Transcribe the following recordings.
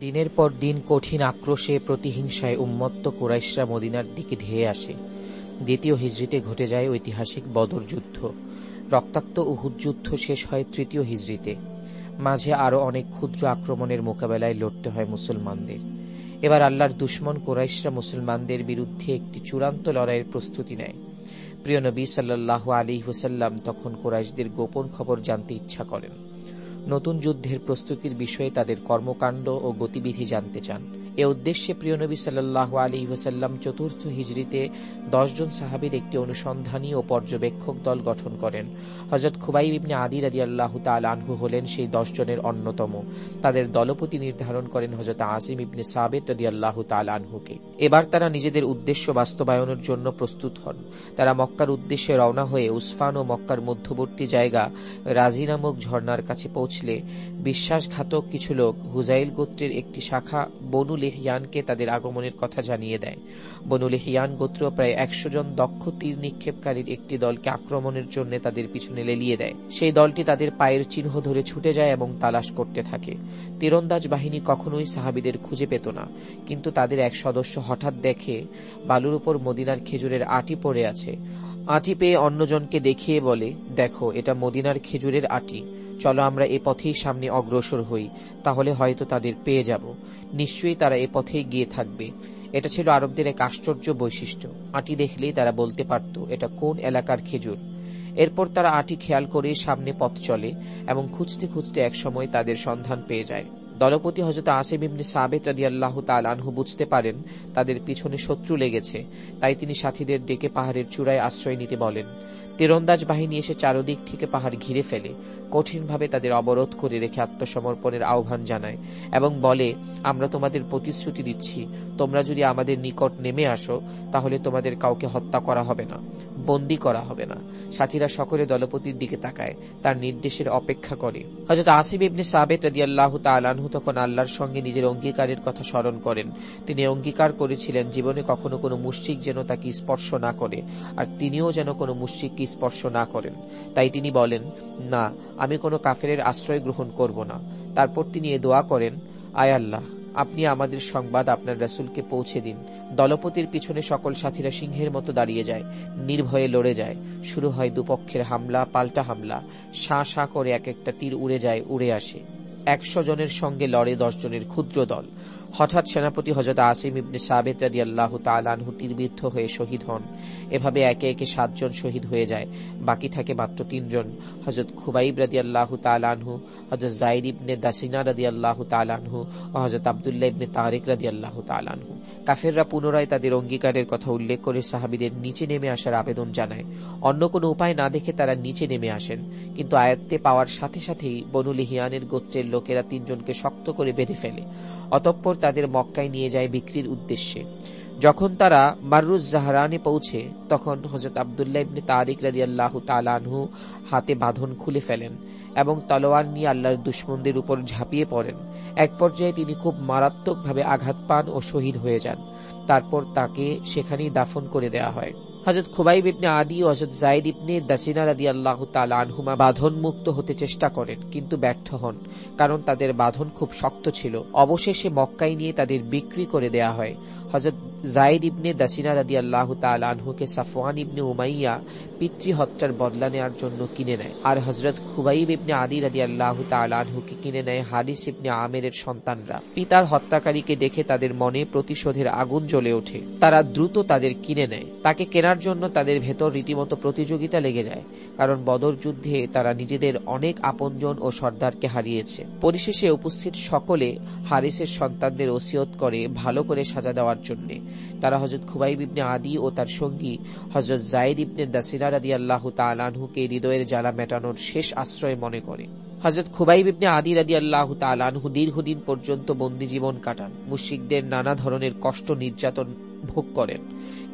দিনের পর দিন কঠিন আক্রোশে প্রতিহিংসায় উন্মত্ত কুরাইশরা মদিনার দিকে ধেয়ে আসে। দ্বিতীয় হিজড়িতে ঘটে যায় ঐতিহাসিক বদর যুদ্ধ। রক্তাক্ত উহুদ যুদ্ধ শেষ হয় তৃতীয় হিজড়িতে মাঝে আরও অনেক ক্ষুদ্র আক্রমণের মোকাবেলায় লড়তে হয় মুসলমানদের। এবার আল্লাহর দুশ্মন কোরাইশরা মুসলমানদের বিরুদ্ধে একটি চূড়ান্ত লড়াইয়ের প্রস্তুতি নেয়। প্রিয় নবী সাল্লাহ আলী হুসাল্লাম তখন কোরাইশদের গোপন খবর জানতে ইচ্ছা করেন। নতুন যুদ্ধের প্রস্তুতির বিষয়ে তাদের কর্মকাণ্ড ও গতিবিধি জানতে চান। এ উদ্দেশ্যে প্রিয় নবী সাল্লাহ আলী ওসাল্লাম চতুর্থ হিজড়িতে দশজন সাহাবির একটি অনুসন্ধানী ও পর্যবেক্ষক দল গঠন করেন। হজরত খুবাই ইবনে আদি আল্লাহ তাল আনহু হলেন সেই দশজনের অন্যতম। তাদের দলপতি নির্ধারণ করেন হজরত আসিম ইবনে সাবেদ রাজি আল্লাহ আনহুকে। এবার তারা নিজেদের উদ্দেশ্য বাস্তবায়নের জন্য প্রস্তুত হন। তারা মক্কার উদ্দেশ্যে রওনা হয়ে উসফান ও মক্কার মধ্যবর্তী জায়গা রাজি নামক ঝর্নার কাছে পৌঁছলে বিশ্বাসঘাতক কিছু লোক হুজাইল গোত্রের একটি শাখা বনু লেহিয়ানকে তাদের আগমনের কথা জানিয়ে দেয়। বনু লেহিয়ান গোত্র প্রায় একশো জন দক্ষ তীর নিক্ষেপকারীর একটি দলকে আক্রমণের জন্য তাদের পিছনে লেলিয়ে দেয়। সেই দলটি তাদের পায়ের চিহ্ন ধরে ছুটে যায় এবং তালাশ করতে থাকে। তীরন্দাজ বাহিনী কখনোই সাহাবিদের খুঁজে পেত না, কিন্তু তাদের এক সদস্য হঠাৎ দেখে বালুর উপর মদিনার খেজুরের আটি পড়ে আছে। আটি পেয়ে অন্যজনকে দেখিয়ে বলে, দেখো, এটা মদিনার খেজুরের আটি। চলো আমরা এ পথেই সামনে অগ্রসর হই, তাহলে হয়তো তাদের পেয়ে যাব। নিশ্চয়ই তারা এ পথেই গিয়ে থাকবে। এটা ছিল আরবদের এক আশ্চর্য বৈশিষ্ট্য। আটি দেখলেই তারা বলতে পারত, এটা কোন এলাকার খেজুর? এরপর তারা আটি খেয়াল করে সামনে পথ চলে এবং খুঁজতে খুঁজতে একসময় তাদের সন্ধান পেয়ে যায়। দলপতি হজরত আসিম ইবনে সাবেত রাদি আল্লাহ তালানহু বুঝতে পারেন তাদের পিছনে শত্রু লেগেছে, তাই তিনি সাথীদের ডেকে পাহাড়ের চূড়ায় আশ্রয় নিতে বলেন। তীরন্দাজ বাহিনী এসে চারদিক থেকে পাহাড় ঘিরে ফেলে, কঠিনভাবে তাদের অবরোধ করে রেখে আত্মসমর্পণের আহ্বান জানায় এবং বলে, আমরা তোমাদের প্রতিশ্রুতি দিচ্ছি, তোমরা যদি আমাদের নিকট নেমে আসো, তাহলে তোমাদের কাউকে হত্যা করা হবে না। বন্দি করা হবে না। সাথীরা সকলে দলপতির দিকে তাকায়, তার নির্দেশের অপেক্ষা করে। হজরত আসিব ইবনে সাবেত রাদি আল্লাহ তালানহু তখন আল্লাহর সঙ্গে নিজের অঙ্গীকারের কথা স্মরণ করেন। তিনি অঙ্গীকার করেছিলেন, জীবনে কখনো কোনো মুশ্রিক যেন তাকে স্পর্শ না করে, আর তিনিও যেন কোনো মুশ্রিককে স্পর্শ না করেন। তাই তিনি বলেন, না, আমি কোনো কাফের আশ্রয় গ্রহণ করব না। তারপর তিনি এ দোয়া করেন, আয় আল্লাহ আপনি আমাদের সংবাদ আপনার রাসুলকে পৌঁছে দিন। দলপতির পিছনে সকল সাথীরা সিংহের মতো দাঁড়িয়ে যায়, নির্ভয়ে লড়ে যায়। শুরু হয় দুপক্ষের হামলা, পাল্টা হামলা। শাঁ শাঁ করে এক একটা তীর উড়ে যায়, উড়ে আসে। একশো জনের সঙ্গে লড়ে দশ জনের ক্ষুদ্র দল। হঠাৎ সেনাপতি হজরত আসিম ইবনে সাবেদ রাদি আল্লাহ তালানহু তীরবিদ্ধ হয়ে শহীদ হন। এভাবে একে একে সাতজন শহীদ হয়ে যায়, বাকি থাকে মাত্র তিনজন। হজরত খুবাইব রাদি আল্লাহ তালানহু হজরত জাইদ ইবনে দাসিনা রাদি আল্লাহ তালানহু ও হজরত আবদুল্লাহ ইবনে তারিক রাদি আল্লাহ তালানহু কাফেররা পুনরায় তাদের অঙ্গীকারের কথা উল্লেখ করে সাহাবিদের নিচে নেমে আসার আবেদন জানায়। অন্য কোনো উপায় না দেখে তারা নিচে নেমে আসেন। কিন্তু আয়াত্তে পাওয়ার সাথে সাথেই বনুলিহিয়ানের গোত্রের লোকেরা তিনজনকে শক্ত করে বেঁধে ফেলে। অতঃপর তাদের মক্কায় নিয়ে যায় বিক্রির উদ্দেশ্যে। যখন তারা মারুজ জাহরানে পৌঁছে, তখন হজরত আবদুল্লাহ ইবনে তারিক রাজি আল্লাহ তালানহু হাতে বাঁধন খুলে ফেলেন এবং তলোয়ার নিয়ে আল্লাহর দুশ্মনদের উপর ঝাঁপিয়ে পড়েন। এক পর্যায়ে তিনি খুব মারাত্মকভাবে আঘাত পান ও শহীদ হয়ে যান। তারপর তাকে সেখানেই দাফন করে দেয়া হয়। হজরত খুবাইব ইবনে আদি ও হজরত জাইদ ইবনে দাসিনা রাদি আল্লাহ আনহুমা বাঁধন মুক্ত হতে চেষ্টা করেন, কিন্তু ব্যর্থ হন, কারণ তাদের বাঁধন খুব শক্ত ছিল। অবশেষে মক্কাই নিয়ে তাদের বিক্রি করে দেয়া হয়। হজরত জাইদ ইবনে দাসিনা রাদি আল্লাহ তাল আনহুকে সাফওয়ান ইবনে উমাইয়া পিতৃ হত্যার বদলা নেওয়ার জন্য কিনে নেয়। আর হজরত খুবাইব ইবনে আদি রাদি আল্লাহ তাল আনহুকে কিনে নেয় হাদিস ইবনে আমেরের সন্তানরা। পিতার হত্যাকারীকে দেখে তাদের মনে প্রতিশোধের আগুন জ্বলে ওঠে। তারা দ্রুত তাদের কিনে নেয়। তাকে কেনার জন্য তাদের ভেতর রীতিমতো প্রতিযোগিতা লেগে যায়, কারণ বদর যুদ্ধে তারা নিজেদের অনেক আপনজন ও সর্দারকে হারিয়েছে। পরিশেষে উপস্থিত সকলে হারিসের সন্তানদের ওসিয়ত করে ভালো করে সাজা দেওয়ার জন্য। তারা হজরত খুবাইব ইবনে আদি ও তার সঙ্গী হজরত জায়দ ইবনে দাসিরা রাদি আল্লাহ তালানহুকে হৃদয়ের জ্বালা মেটানোর শেষ আশ্রয় মনে করে। হজরত খুবাইব ইবনে আদি রাদি আল্লাহ তালানহু দীর্ঘদিন পর্যন্ত বন্দি জীবন কাটান। মুশিকদের নানা ধরনের কষ্ট নির্যাতন ভোগ করেন।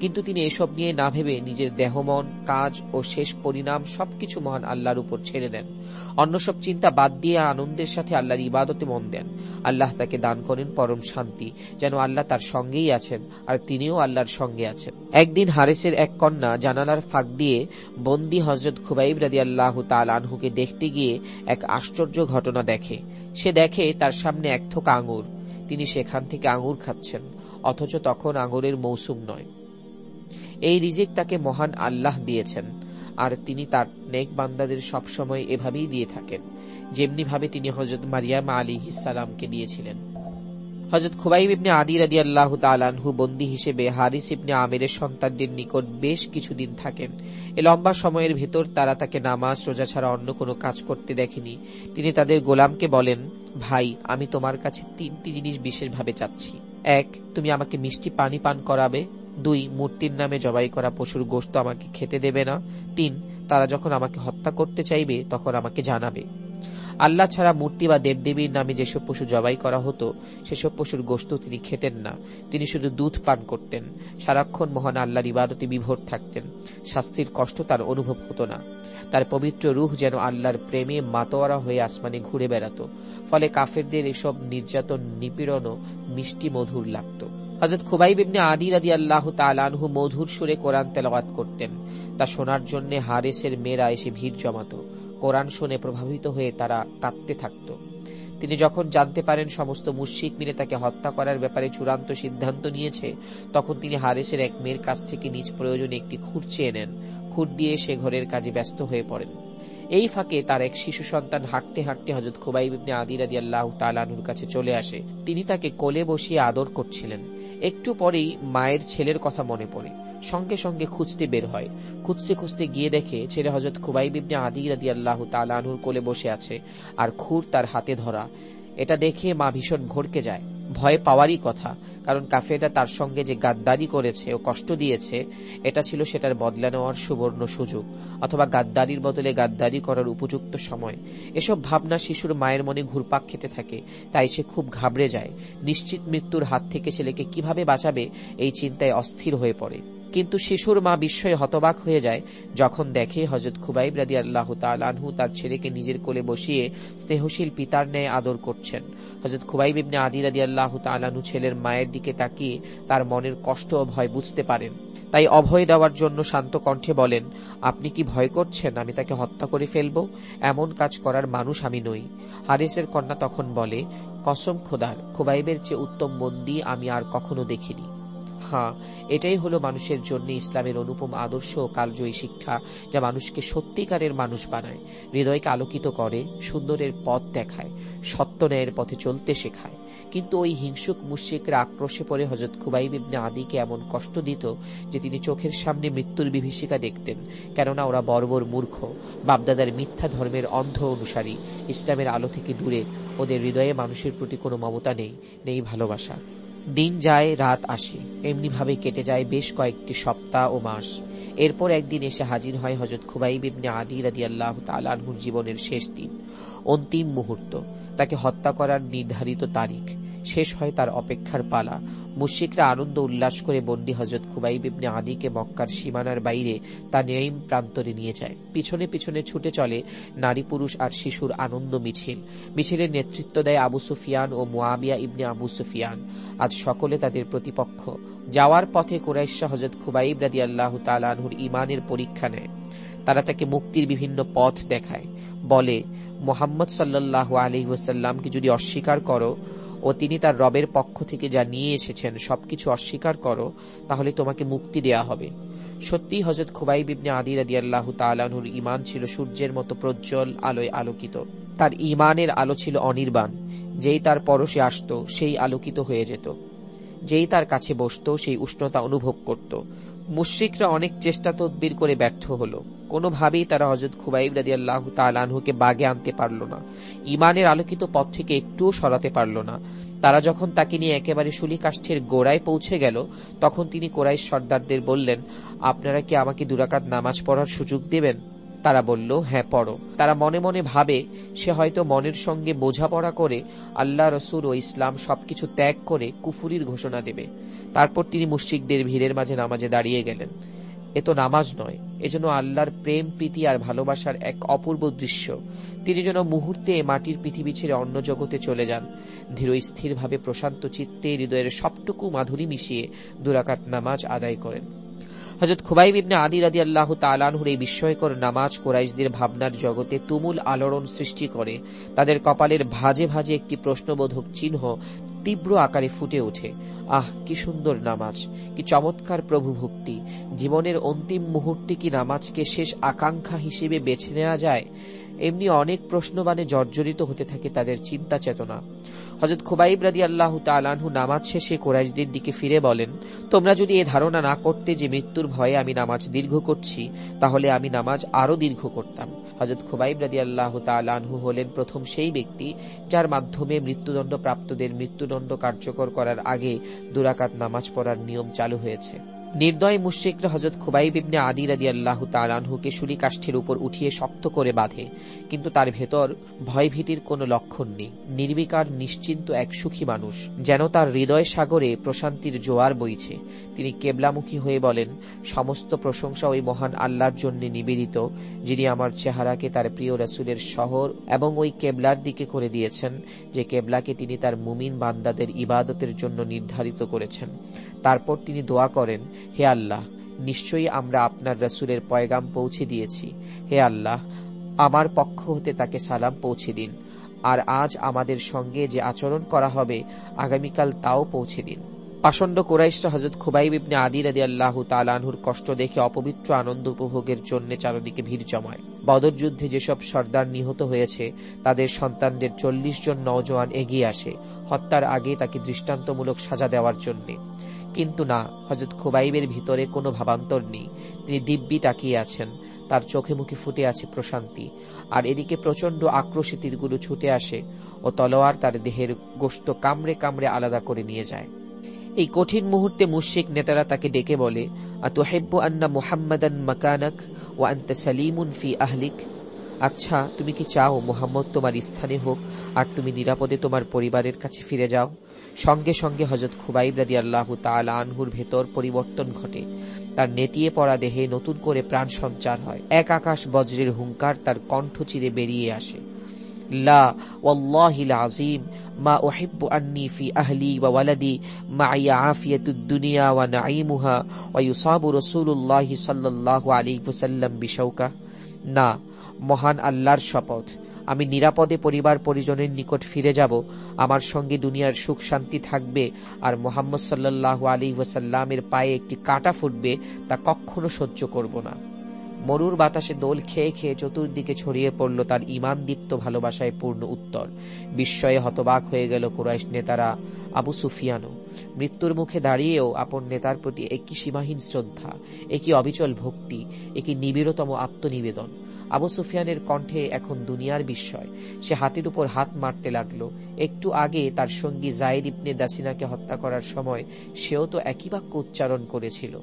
কিন্তু তিনি এসব নিয়ে না ভেবে নিজের দেহমন, কাজ ও শেষ পরিণাম সবকিছু মহান আল্লাহর উপর ছেড়ে দেন। অন্য সব চিন্তা বাদ দিয়ে আনন্দের সাথে আল্লাহর ইবাদতে মন দেন। আল্লাহ তাকে দান করেন পরম শান্তি, যেন আল্লাহ তার সঙ্গেই আছেন আর তিনিও আল্লাহর সঙ্গে আছেন। একদিন হারেসের এক কন্যা জানালার ফাঁক দিয়ে বন্দি হজরত খুবাইব রাদি আল্লাহ তাল আনহুকে দেখতে গিয়ে এক আশ্চর্য ঘটনা দেখে। সে দেখে তার সামনে এক থোক আঙুর। তিনি সেখান থেকে আঙুর খাচ্ছেন। অথচ তখন আঙুরের মৌসুম নয়। এই রিজিক তাকে মহান আল্লাহ দিয়েছেন, আর তিনি তার নেক বান্দাদের সবসময় এভাবেই দিয়ে থাকেন যেমনি ভাবে তিনি হজরত মারিয়াম আলী ইসালামকে দিয়েছিলেন। হজরত খুবাইব ইবনে আদি আল্লাহ তালানহু বন্দী হিসেবে হারিস ইবনে আমেরের সন্তানদের নিকট বেশ কিছুদিন থাকেন। এ লম্বা সময়ের ভেতর তারা তাকে নামাজ, রোজা ছাড়া অন্য কোনো কাজ করতে দেখেনি। তিনি তাদের গোলামকে বলেন, ভাই, আমি তোমার কাছে তিনটি জিনিস বিশেষভাবে চাচ্ছি। এক, তুমি আমাকে মিষ্টি পানি পান করাবে। দুই, মূর্তির নামে জবাই করা পশুর গোস্ত আমাকে খেতে দেবে না। তিন, তারা যখন আমাকে হত্যা করতে চাইবে, তখন আমাকে জানাবে। আল্লাহ ছাড়া মূর্তি বা দেবদেবীর নামে যেসব পশু জবাই করা হতো, সেসব পশুর গোস্ত তিনি খেতেন না। তিনি শুধু দুধ পান করতেন। সারাক্ষণ মহান আল্লাহর ইবাদতে বিভোর থাকতেন। শাস্তির কষ্ট তার অনুভব হতো না। তার পবিত্র রুহ যেন আল্লাহর প্রেমে মাতোয়ারা হয়ে আসমানে ঘুরে বেড়াত। ফলে কাফেরদের এসব নির্যাতন নিপীড়নও মিষ্টি মধুর লাগত। হজরত খুবাইব ইবনে আদি রাদি আল্লাহ তালানহু মধুর সুরে কোরআন তেলাওয়াত করতেন। তা শোনার জন্য হারেসের মেয়েরা এসে ভিড় জমাত। কোরআন শুনে প্রভাবিত হয়ে তারা কাঁদতে থাকত। তিনি যখন জানতে পারেন সমস্ত মুশিক মিলে তাকে হত্যা করার ব্যাপারে চূড়ান্ত সিদ্ধান্ত নিয়েছে, তখন তিনি হারেসের এক মেয়ের কাছ থেকে নিজ প্রয়োজনে একটি খুঁট চেয়ে নেন। খুঁট দিয়ে সে ঘরের কাজে ব্যস্ত হয়ে পড়েন। এই ফাঁকে তার এক শিশু সন্তান হাঁটতে হাঁটতে হজরত খুবাইব ইবনে আদি রাজি আল্লাহ তালানুর কাছে চলে আসে। তিনি তাকে কোলে বসিয়ে আদর করছিলেন। একটু পরেই মায়ের ছেলের কথা মনে পড়ে। সঙ্গে সঙ্গে খুঁজতে বের হয়। খুঁজতে খুঁজতে গিয়ে দেখে ছেলে হজরত খুবাইব ইবনে আদি রাদি আল্লাহ তালানুর কোলে বসে আছে আর খুর তার হাতে ধরা। এটা দেখে মা ভীষণ ভরকে যায়। ভয় পাওয়ারই কথা। কারণ কাফেরা তার সঙ্গে যে গাদ্দারি করেছে ও কষ্ট দিয়েছে, এটা ছিল সেটার বদলা নেওয়ার সুবর্ণ সুযোগ, অথবা গাদ্দারির বদলে গাদ্দারি করার উপযুক্ত সময়। এসব ভাবনা শিশুর মায়ের মনে ঘুরপাক খেতে থাকে, তাই সে খুব ঘাবড়ে যায়। নিশ্চিত মৃত্যুর হাত থেকে ছেলেকে কীভাবে বাঁচাবে, এই চিন্তায় অস্থির হয়ে পড়ে। কিন্তু শিশুর মা বিস্ময়ে হতবাক হয়ে যায়, যখন দেখে হজরত খুবাইব রাদি আল্লাহ তালানহু তার ছেলেকে নিজের কোলে বসিয়ে স্নেহশীল পিতার ন্যায় আদর করছেন। হজরত খুবাইব ইবনে আদি রাদি আল্লাহ তালানহু ছেলের মায়ের দিকে তাকিয়ে তার মনের কষ্ট ও ভয় বুঝতে পারেন। তাই অভয় দেওয়ার জন্য শান্ত কণ্ঠে বলেন, আপনি কি ভয় করছেন? আমি তাকে হত্যা করে ফেলব? এমন কাজ করার মানুষ আমি নই। হারিসের কন্যা তখন বলে, কসম খোদার, খুবাইবের চেয়ে উত্তম বন্দি আমি আর কখনো দেখিনি। হ্যাঁ এটাই হলো মানুষের জন্য ইসলামের অনুপম আদর্শ ও কালজয়ী শিক্ষা, যা মানুষকে সত্যিকারের মানুষ বানায়, হৃদয়কে আলোকিত করে, সুন্দরের পথ দেখায়, সত্য ন্যায়ের পথে চলতে শেখায়। কিন্তু ওই হিংসুক মুশিকরা আক্রোশে পড়ে হজরত খুবাইব ইবনে আদিকে এমন কষ্ট দিত যে তিনি চোখের সামনে মৃত্যুর বিভীষিকা দেখতেন, কেননা ওরা বর্বর মূর্খ, বাপদাদার মিথ্যা ধর্মের অন্ধ অনুসারী। ইসলামের আলো থেকে দূরে, ওদের হৃদয়ে মানুষের প্রতি কোনো মমতা নেই নেই ভালোবাসা। দিন যায়, রাত আসে। এমনিভাবে কেটে যায় বেশ কয়েকটি সপ্তাহ ও মাস। এরপর একদিন এসে হাজির হয় হজরত খুবাইব ইবনে আদি রাদি আল্লাহ তালানহুর জীবনের শেষ দিন, অন্তিম মুহূর্ত। তাকে হত্যা করার নির্ধারিত তারিখ। শেষ হয় তার অপেক্ষার পালা। মুশিকরা আনন্দ উল্লাস করে বন্দি হজরত খুবাইব ইবনে আদিকে মক্কার সীমানার বাইরে তা নেইম প্রান্তরে নিয়ে যায়। পিছনে পিছনে ছুটে চলে নারী পুরুষ আর শিশুর আনন্দ মিছিল। মিছিলের নেতৃত্ব দেয় আবু সুফিয়ান ও মুয়াবিয়া ইবনে আবু সুফিয়ান। আজ সকলে তাদের প্রতিপক্ষ। যাওয়ার পথে কুরাইশা হজরত খুবাইব রাদি আল্লাহ তালানহুর ইমানের পরীক্ষা নেয়। তারা তাকে মুক্তির বিভিন্ন পথ দেখায়। বলে, মোহাম্মদ সাল্লাহ আলি ওসাল্লামকে যদি অস্বীকার করো ও তিনি তার রবের পক্ষ থেকে যা নিয়ে এসেছেন সবকিছু অস্বীকার করো, তাহলে তোমাকে মুক্তি দেয়া হবে। সত্যি হজরত খুবাইব ইবনে আদি আল্লাহ তালানুর ইমান ছিল সূর্যের মতো প্রজ্জ্বল আলোয় আলোকিত। তার ইমানের আলো ছিল অনির্বাণ। যেই তার পরশে আসত, সেই আলোকিত হয়ে যেত। যেই তার কাছে বসত, সেই উষ্ণতা অনুভব করত। মুশ্রিকরা অনেক চেষ্টা তদবির করে ব্যর্থ হল। কোনোভাবেই তারা হজরত খুবাইব রাজি আল্লাহ তালানহুকে বাগে আনতে পারল না। ইমানের আলোকিত পথ থেকে একটুও সরাতে পারল না। তারা যখন তাকে নিয়ে একেবারে শুলিকাষ্ঠের গোড়ায় পৌঁছে গেল, তখন তিনি কোরাই সর্দারদের বললেন, আপনারা কি আমাকে দুরাকাত নামাজ পড়ার সুযোগ দেবেন? তারা বলল হ্যাঁ পড়ো। তারা মনে মনে ভাবে, সে হয়তো মনের সঙ্গে বোঝাপড়া করে আল্লাহ রসুল ও ইসলাম সবকিছু ত্যাগ করে কুফুরির ঘোষণা দেবে। তারপর তিনি মুশ্রিকদের ভিড়ের মাঝে নামাজে দাঁড়িয়ে গেলেন। এ তো নামাজ নয় এজন্য আল্লাহর প্রেম, প্রীতি আর ভালোবাসার এক অপূর্ব দৃশ্য। তিনি যেন মুহূর্তে মাটির পৃথিবী ছেড়ে অন্য জগতে চলে যান। ধীর স্থিরভাবে প্রশান্ত চিত্তে হৃদয়ের সবটুকু মাধুরী মিশিয়ে দুরাকাত নামাজ আদায় করেন। হজরত খুবাইব ইবনে আদি রাদি আল্লাহ তালানহুর এই বিস্ময়কর নামাজ কোরাইশদের ভাবনার জগতে তুমুল আলোড়ন সৃষ্টি করে। তাদের কপালের ভাজে ভাজে একটি প্রশ্নবোধক চিহ্ন তীব্র আকারে ফুটে ওঠে। আহ, কি সুন্দর নামাজ, কি চমৎকার প্রভু ভক্তি জীবনের অন্তিম মুহূর্তে কি নামাজকে শেষ আকাঙ্ক্ষা হিসেবে বেছে নেওয়া যায়? এমনি অনেক প্রশ্নবানে জর্জরিত হতে থাকে তাদের চিন্তা চেতনা হজরত খুবাইব রাদি আল্লাহ তালানহু নামাজ শেষে কোরাইশদের দিকে ফিরে বলেন, তোমরা যদি এ ধারণা না করতে যে মৃত্যুর ভয়ে আমি নামাজ দীর্ঘ করছি, তাহলে আমি নামাজ আরও দীর্ঘ করতাম। হজরত খুবাইব রাদি আল্লাহ তালানহু হলেন প্রথম সেই ব্যক্তি যার মাধ্যমে মৃত্যুদণ্ড প্রাপ্তদের মৃত্যুদণ্ড কার্যকর করার আগে দুরাকাত নামাজ পড়ার নিয়ম চালু হয়েছে। নির্দয় মুশ্রিকরা হজরত খুবাইব ইবনে আদি রাদি আল্লাহ তালানহুকে সুলি কাষ্ঠের উপর উঠিয়ে শক্ত করে বাঁধে, কিন্তু তার ভেতর ভয়ভীতির কোনো লক্ষণ নেই। নির্বিকার, নিশ্চিন্ত এক সুখী মানুষ, যেন তার হৃদয় সাগরে প্রশান্তির জোয়ার বইছে। তিনি কেবলামুখী হয়ে বলেন, সমস্ত প্রশংসা ওই মহান আল্লাহর জন্য নিবেদিত, যিনি আমার চেহারাকে তার প্রিয় রাসুলের শহর এবং ওই কেবলার দিকে করে দিয়েছেন, যে কেবলাকে তিনি তার মুমিন বান্দাদের ইবাদতের জন্য নির্ধারিত করেছেন। তারপর তিনি দোয়া করেন, হে আল্লাহ, নিশ্চয়ই আমরা আপনার রসুলের পয়গাম পৌঁছে দিয়েছি। হে আল্লাহ, আমার পক্ষ হতে তাকে সালাম পৌঁছে দিন। আর আজ আমাদের সঙ্গে যে আচরণ করা হবে, আগামীকাল তাও পৌঁছে দিন। পাষণ্ড কোরাইশরা হজরত খুবাইব ইবনে আদি রাদি আল্লাহ তালানহুর কষ্ট দেখে অপবিত্র আনন্দ উপভোগের জন্য চারদিকে ভিড় জমায়। বদর যুদ্ধে যেসব সর্দার নিহত হয়েছে, তাদের সন্তানদের চল্লিশ জন নওজোয়ান এগিয়ে আসে, হত্যার আগে তাকে দৃষ্টান্তমূলক সাজা দেওয়ার জন্যে। কিন্তু না হজরত খুবাইবের ভিতরে কোনো ভাবান্তর নেই। তিনি দিব্যি তাকিয়ে আছেন। তার চোখে মুখে ফুটে আছে প্রশান্তি। আর এদিকে প্রচণ্ড আক্রোশে তীরগুলো ছুটে আসে ও তলোয়ার তার দেহের গোস্ত কামড়ে কামড়ে আলাদা করে নিয়ে যায়। এই কঠিন মুহূর্তে মুশিক নেতারা তাকে ডেকে বলে, আতুহেব্বু আন্না মুহাম্মাদান মাকানাক ও আন্তা সালিমুন ফি আহলিক? আচ্ছা তুমি কি চাও মোহাম্মদ তোমার স্থানে হোক, আর তুমি নিরাপদে তোমার পরিবারের কাছে ফিরে যাও? সঙ্গে সঙ্গে হজরত খুবাইব রাদি আল্লাহ তাল আনহুর ভেতর পরিবর্তন ঘটে। তার নেতিয়ে পড়া দেহে নতুন করে প্রাণ সঞ্চার হয়। এক আকাশ বজ্রের হুঙ্কার তার কণ্ঠ চিরে বেরিয়ে আসে। লা মা আন্নি ফি আহলি ওয়া ওয়ালাদি না, মহান আল্লাহর শপথ। আমি নিরাপদে পরিবার পরিজনের নিকট ফিরে যাব, আমার সঙ্গে দুনিয়ার সুখ শান্তি থাকবে, আর মোহাম্মদ সাল্লাহ আলী ওয়াসাল্লামের পায়ে একটি কাঁটা ফুটবে, তা কখনো সহ্য করব না। মরুর বাতাসে দোল খেয়ে খেয়ে চতুর্দিকে ছড়িয়ে পড়ল তার ইমান দীপ্ত ভালোবাসায় পূর্ণ উত্তর। বিস্ময়ে হতবাক হয়ে গেল কুরাইশ নেতারা আবু সুফিয়ানো মৃত্যুর মুখে দাঁড়িয়েও আপন নেতার প্রতি একই সীমাহীন শ্রদ্ধা, একই অবিচল ভক্তি, একই নিবিড়তম আত্মনিবেদন। আবু সুফিয়ানের কণ্ঠে এখন দুনিয়ার বিস্ময়। সে হাতির উপর হাত মারতে লাগল। একটু আগে তার সঙ্গী জায়েদ ইবনে দাসিনাকে হত্যা করার সময় সেও তো একই বাক্য উচ্চারণ করেছিল।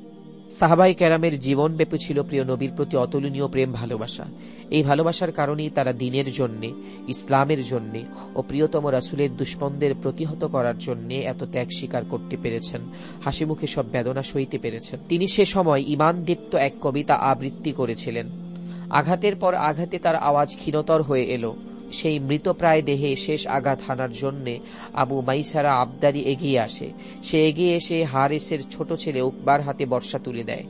সাহাবাই ক্যারামের জীবন ব্যাপী ছিল প্রিয় নবীর প্রতি অতুলনীয় প্রেম ভালোবাসা। এই ভালোবাসার কারণেই তারা দিনের জন্যে, ইসলামের জন্যে ও প্রিয়তম রাসুলের দুষ্মনদের প্রতিহত করার জন্যে এত ত্যাগ স্বীকার করতে পেরেছেন। হাসি মুখে সব বেদনা সইতে পেরেছেন। তিনি সে সময় ইমান দীপ্ত এক কবিতা আবৃত্তি করেছিলেন। আঘাতের পর আঘাতে তার আওয়াজ ক্ষীণতর হয়ে এলো। সেই মৃতপ্রায় দেহে শেষ আঘাত হানার জন্য আবু মাইসারা আবদারি এগিয়ে আসে। সে এগিয়ে এসে হারেসের ছোট ছেলে উকবার হাতে বর্ষা তুলে দেয়।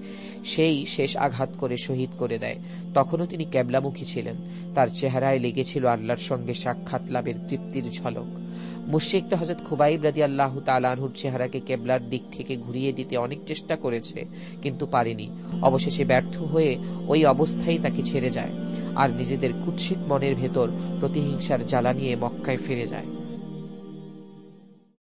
সেই শেষ আঘাত করে শহীদ করে দেয়। তখনও তিনি ক্যাবলামুখী ছিলেন। তার চেহারায় লেগেছিল আল্লাহর সঙ্গে সাক্ষাৎ লাভের তৃপ্তির ঝলক। মুশিকটা হজরত খুবাইব রাজি আল্লাহ তালানহুর চেহারাকে কেবলার দিক থেকে ঘুরিয়ে দিতে অনেক চেষ্টা করেছে, কিন্তু পারেনি। অবশেষে ব্যর্থ হয়ে ওই অবস্থায় তাকে ছেড়ে যায়, আর নিজেদের কুৎসিত মনের ভেতর প্রতিহিংসার জ্বালা নিয়ে মক্কায় ফিরে যায়।